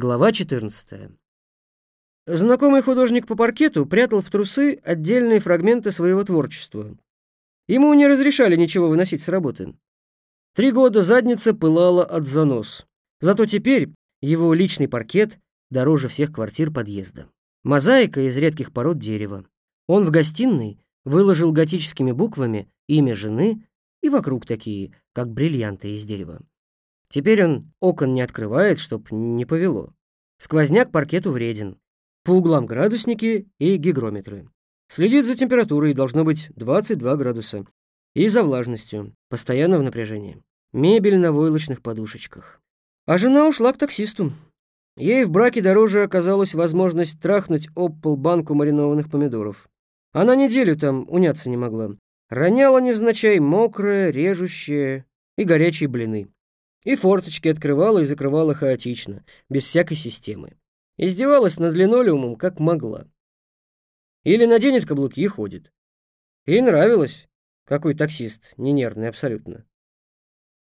Глава 14. Знакомый художник по паркету прятал в трусы отдельные фрагменты своего творчества. Ему не разрешали ничего выносить с работы. Три года задница пылала от занос. Зато теперь его личный паркет дороже всех квартир подъезда. Мозаика из редких пород дерева. Он в гостиной выложил готическими буквами имя жены и вокруг такие, как бриллианты из дерева. Теперь он окон не открывает, чтоб не повело. Сквозняк паркету вреден. По углам градусники и гигрометры. Следит за температурой, должно быть 22 градуса. И за влажностью, постоянно в напряжении. Мебель на войлочных подушечках. А жена ушла к таксисту. Ей в браке дороже оказалась возможность трахнуть об пол банку маринованных помидоров. Она неделю там уняться не могла. Роняла невзначай мокрое, режущее и горячие блины. И форточки открывала и закрывала хаотично, без всякой системы. Издевалась над линолеумом, как могла. Или наденет каблуки и ходит. Ей нравилось, какой таксист, не нервный абсолютно.